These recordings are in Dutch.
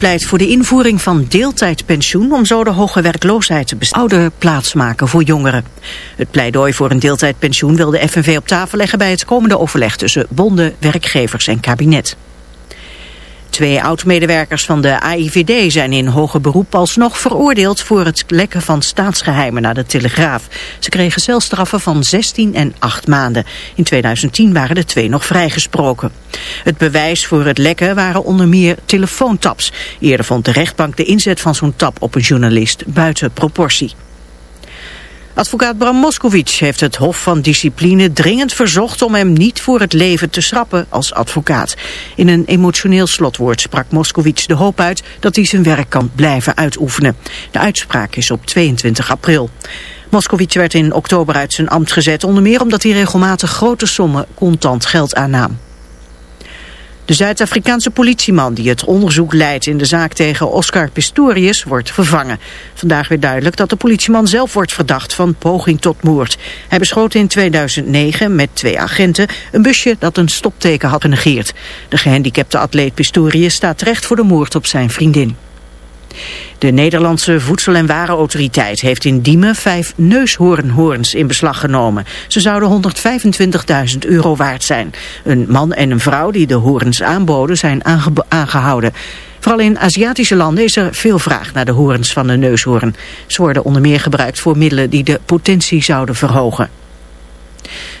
pleit voor de invoering van deeltijdpensioen om zo de hoge werkloosheid te ouder plaatsmaken voor jongeren. Het pleidooi voor een deeltijdpensioen wil de FNV op tafel leggen bij het komende overleg tussen bonden, werkgevers en kabinet. Twee oud-medewerkers van de AIVD zijn in hoger beroep alsnog veroordeeld voor het lekken van staatsgeheimen naar de Telegraaf. Ze kregen celstraffen van 16 en 8 maanden. In 2010 waren de twee nog vrijgesproken. Het bewijs voor het lekken waren onder meer telefoontaps. Eerder vond de rechtbank de inzet van zo'n tap op een journalist buiten proportie. Advocaat Bram Moskowitz heeft het Hof van Discipline dringend verzocht om hem niet voor het leven te schrappen als advocaat. In een emotioneel slotwoord sprak Moskowitz de hoop uit dat hij zijn werk kan blijven uitoefenen. De uitspraak is op 22 april. Moskowitz werd in oktober uit zijn ambt gezet, onder meer omdat hij regelmatig grote sommen contant geld aannam. De Zuid-Afrikaanse politieman die het onderzoek leidt in de zaak tegen Oscar Pistorius wordt vervangen. Vandaag werd duidelijk dat de politieman zelf wordt verdacht van poging tot moord. Hij beschoot in 2009 met twee agenten een busje dat een stopteken had genegeerd. De gehandicapte atleet Pistorius staat terecht voor de moord op zijn vriendin. De Nederlandse Voedsel- en Warenautoriteit heeft in Diemen vijf neushoornhoorns in beslag genomen. Ze zouden 125.000 euro waard zijn. Een man en een vrouw die de hoorns aanboden zijn aangehouden. Vooral in Aziatische landen is er veel vraag naar de hoorns van de neushoorn. Ze worden onder meer gebruikt voor middelen die de potentie zouden verhogen.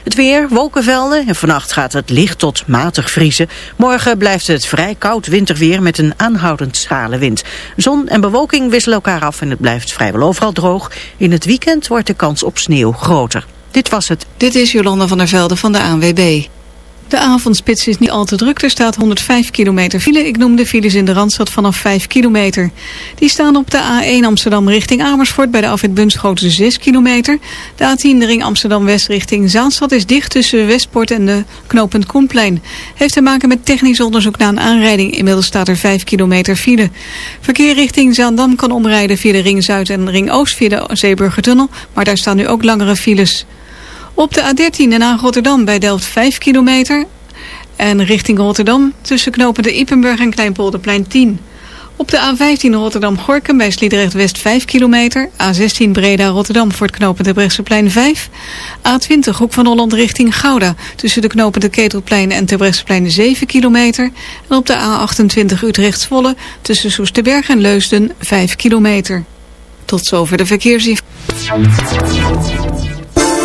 Het weer, wolkenvelden en vannacht gaat het licht tot matig vriezen. Morgen blijft het vrij koud winterweer met een aanhoudend schrale wind. Zon en bewolking wisselen elkaar af en het blijft vrijwel overal droog. In het weekend wordt de kans op sneeuw groter. Dit was het. Dit is Jolanda van der Velde van de ANWB. De avondspits is niet al te druk. Er staat 105 kilometer file. Ik noem de files in de Randstad vanaf 5 kilometer. Die staan op de A1 Amsterdam richting Amersfoort bij de afwit Bunschoten 6 kilometer. De A10 de ring Amsterdam-West richting Zaanstad is dicht tussen Westpoort en de knooppunt Koenplein. Heeft te maken met technisch onderzoek na een aanrijding. Inmiddels staat er 5 kilometer file. Verkeer richting Zaandam kan omrijden via de ring Zuid en ring Oost via de Zeeburgertunnel. Maar daar staan nu ook langere files. Op de A13 naar Rotterdam bij Delft 5 kilometer. En richting Rotterdam tussen knopen de Ippenburg en Kleinpolderplein 10. Op de A15 Rotterdam-Gorkum bij Sliedrecht West 5 kilometer. A16 Breda-Rotterdam voor het knopen de Brechtseplein 5. A20 Hoek van Holland richting Gouda. Tussen de knopen de Ketelplein en Terbrechtseplein 7 kilometer. En op de A28 Utrecht-Zwolle tussen Soesterberg en Leusden 5 kilometer. Tot zover de verkeersinformatie.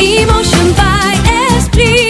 Emotion by Esprit.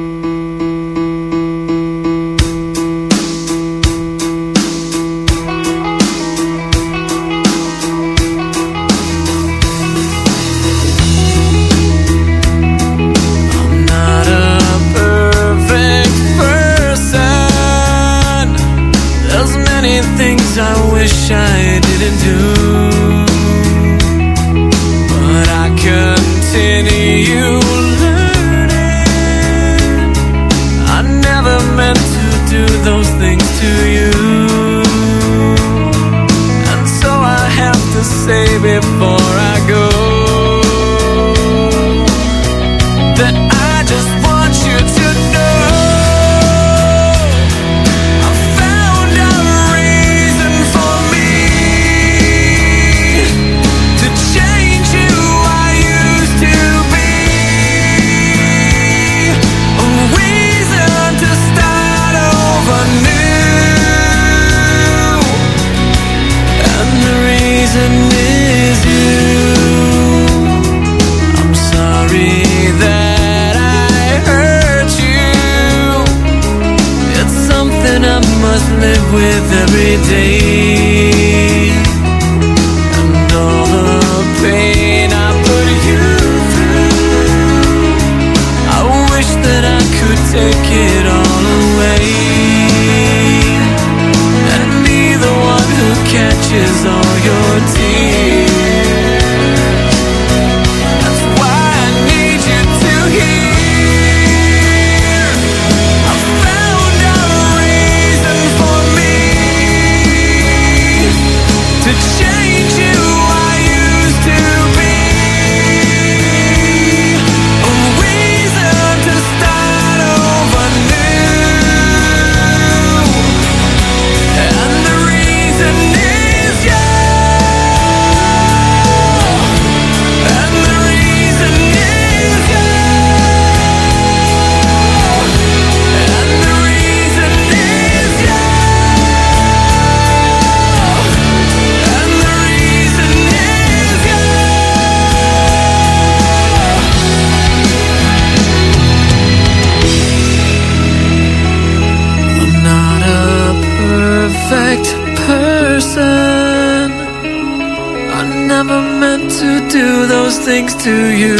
Things to you.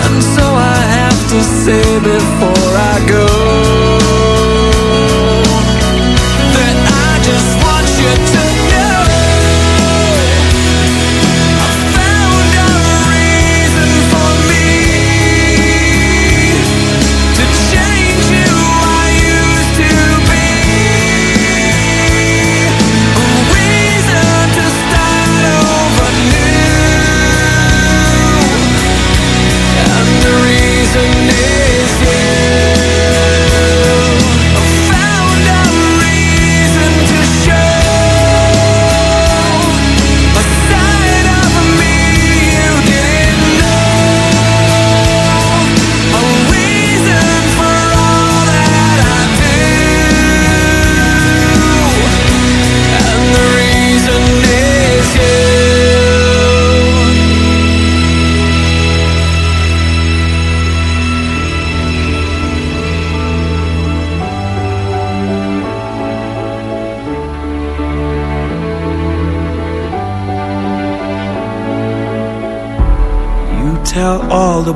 And so I have to say before I go that I just want you to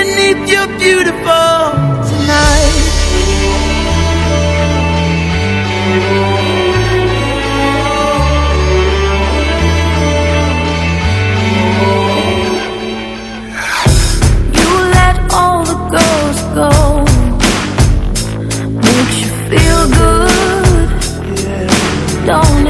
beneath your beautiful tonight? You let all the ghosts go. Makes you feel good, don't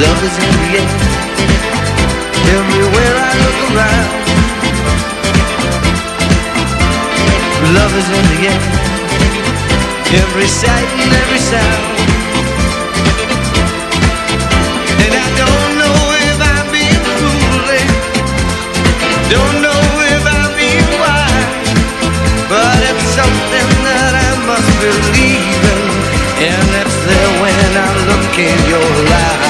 love is in the air. Everywhere I look around. Love is in the air. Every sight and every sound. And I don't know if I've been foolish. Don't know if I've been wise. But it's something that I must believe in. And it's there when I look in your eyes.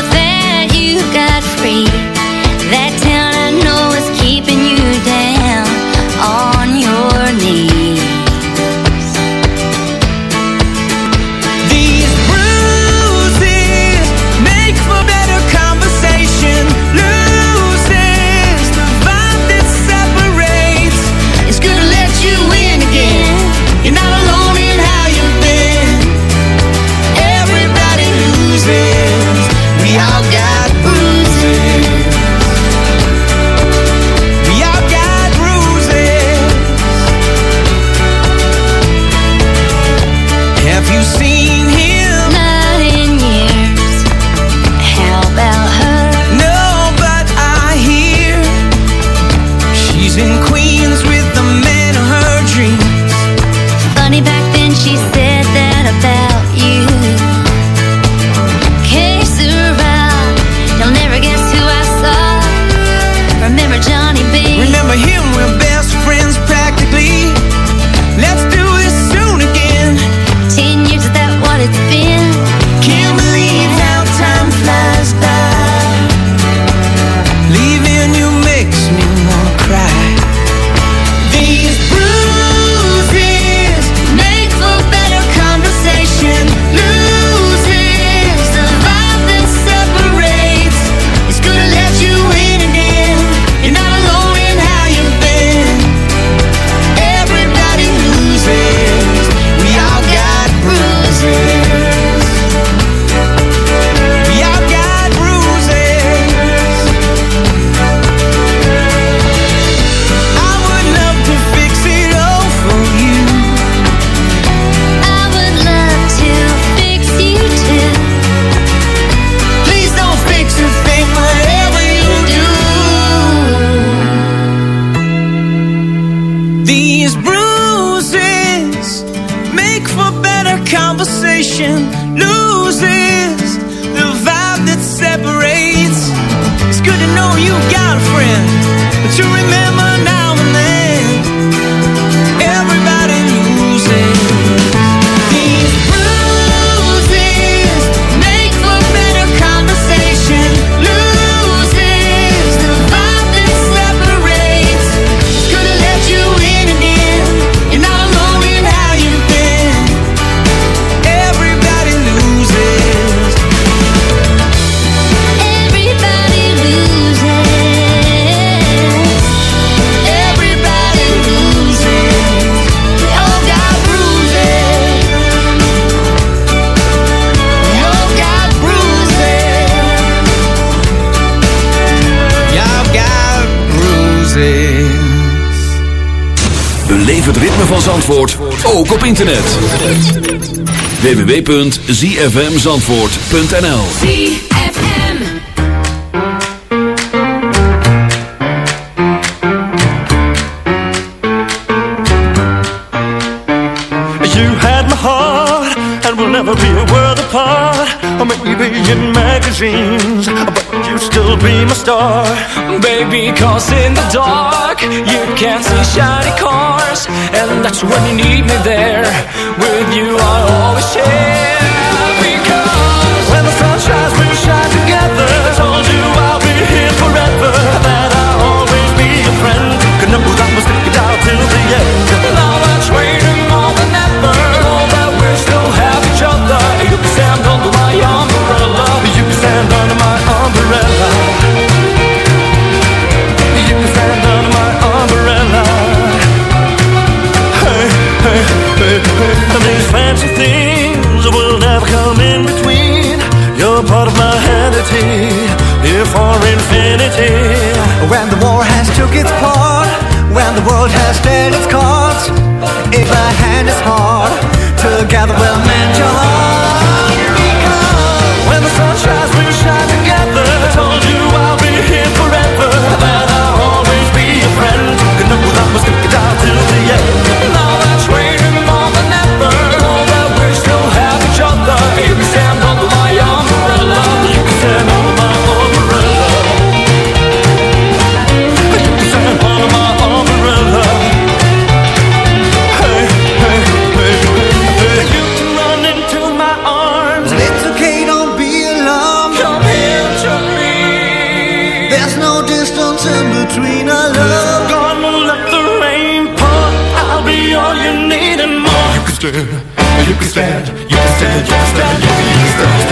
internet. www.zfmzandvoort.nl You had my heart And we'll never be a world apart. Or maybe in magazines But you still be my star. Baby, cause in the dark can't see shiny cars And that's when you need me there. With you I always share Because when the sun shines, we shine together. When the war has took its part, when the world has dealt its cards, if the hand is hard, together we'll mend your heart. Because When the sun shines, we'll shine together. I told you I'll be here forever, that I'll always be your friend. Good enough without me, stick out till the end. Now that's waiting more than ever. Know that we still have each other. You can stand under my umbrella. You can stand under you need and more. You can stand, you can stand, you can stand, you can stand, you can, you can stand,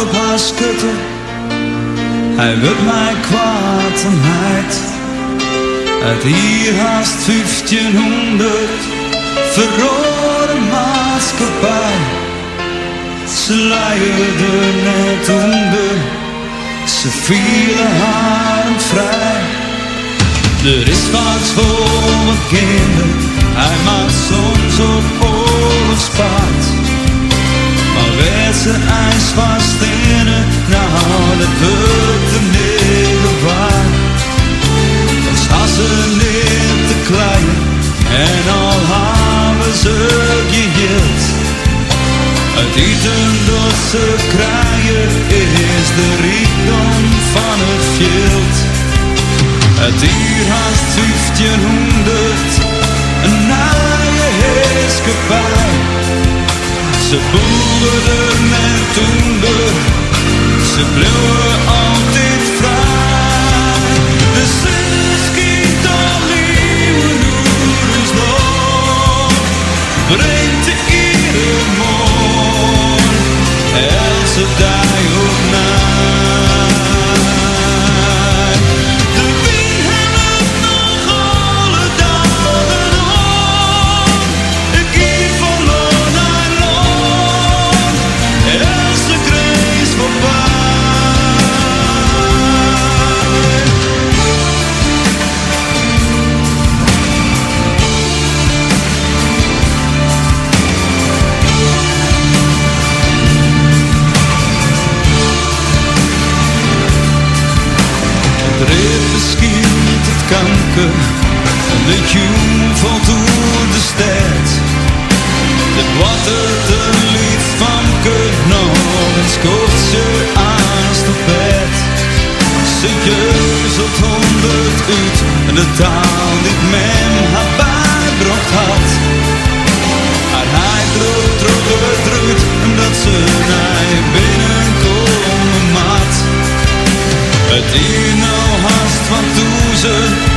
op haar schutte, hij wil mij kwaad en heid. Uit hier haast 1500 verrode maatschappij. Ze leierden net onder, ze vielen haar vrij. Er is wat voor mijn kinderen, hij maakt soms op oorlogspaard. Werd ze ijs in het, nou dat wordt de middel waard. Dan staan ze neer te klein en al hebben ze geheeld. Het eten dat ze krijgen is de rijkdom van het veld. Het hier haast 1500, een naaie heerskepaar. Ze boerden met toender, ze bleven altijd vrij. De zon schiet al nieuwe noeders nog, de tune valt door de stad. de wat het lied van kunt nooit, kocht ze aan de bed. Ze jeuzelt honderd uit en de taal die men haar bijbracht had. Haar hij droog droog eruit, omdat ze naar binnenkomen mat. Het is nou haast van toezen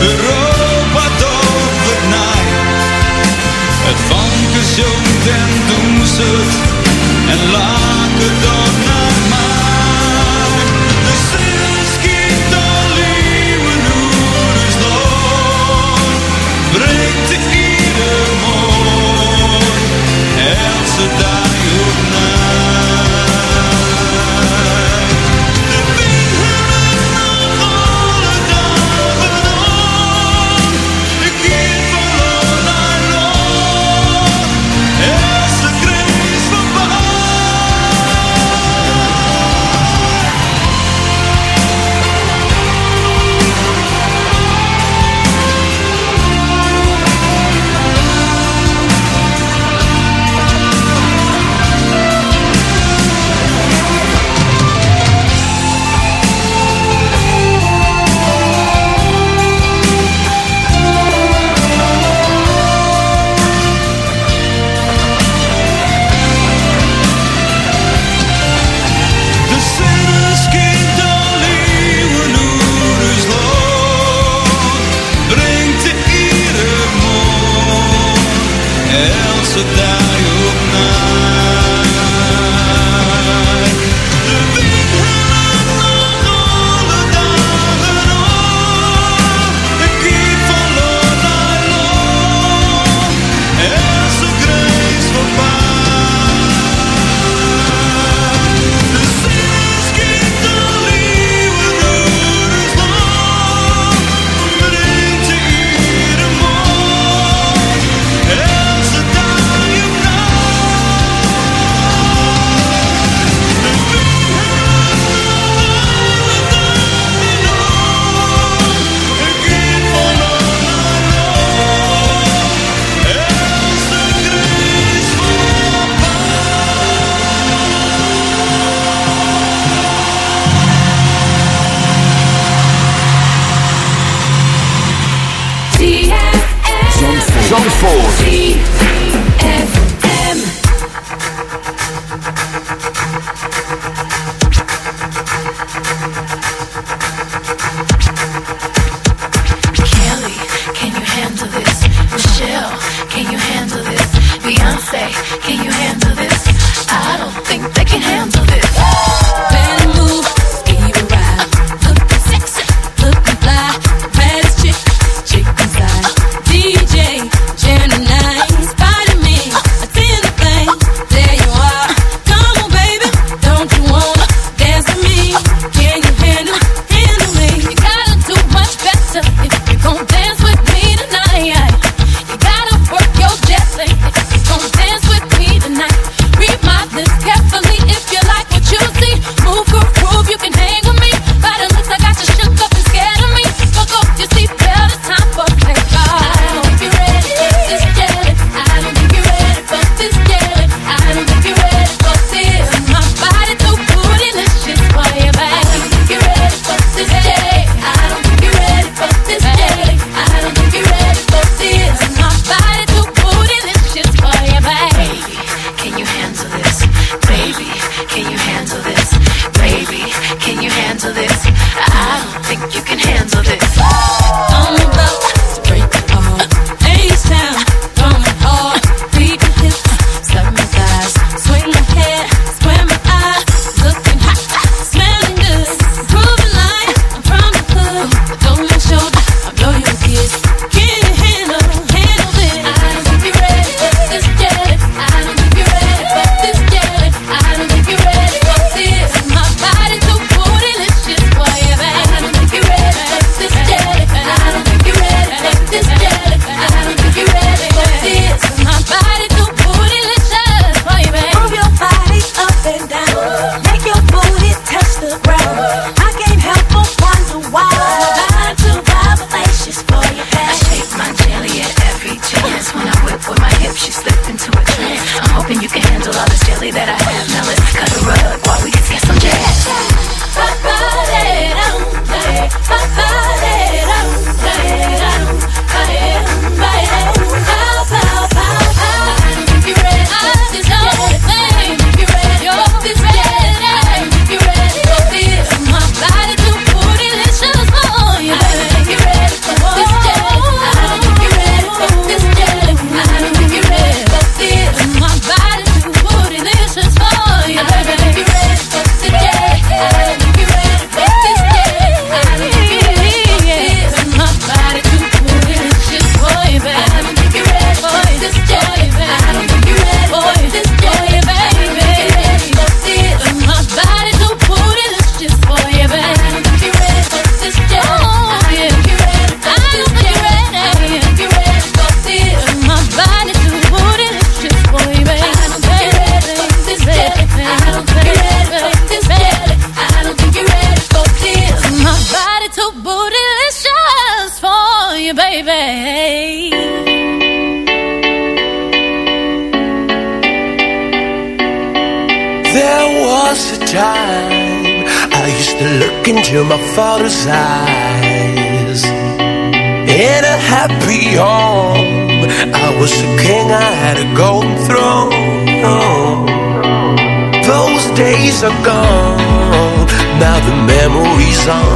Europa tovert naai. Het van zongt en doen ze het en laken dan naar mij. De stil schiet al leeuwen door, de sloot breekt de ieder moord. Else song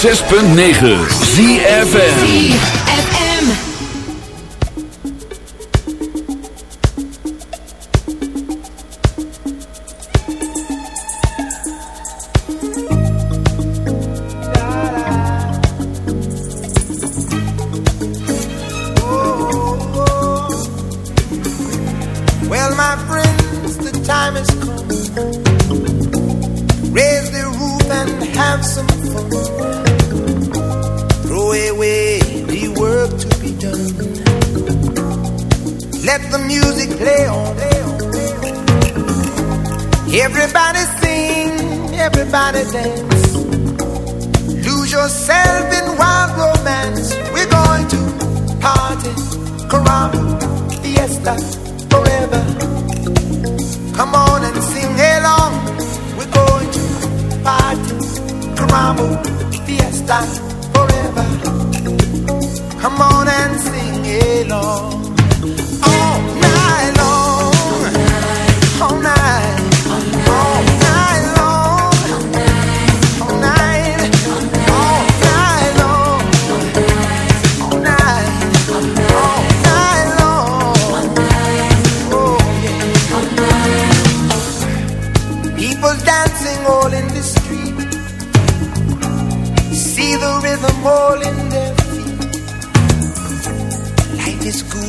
106.9 ZFN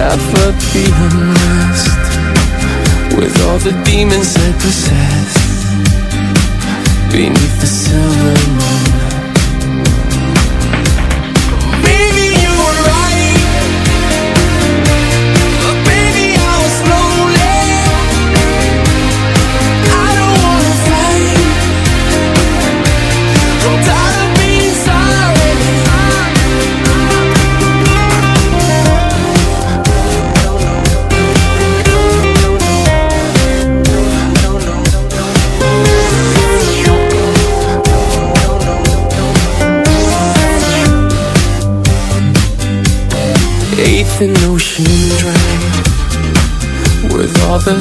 ever be unrest With all the demons I possess. Beneath the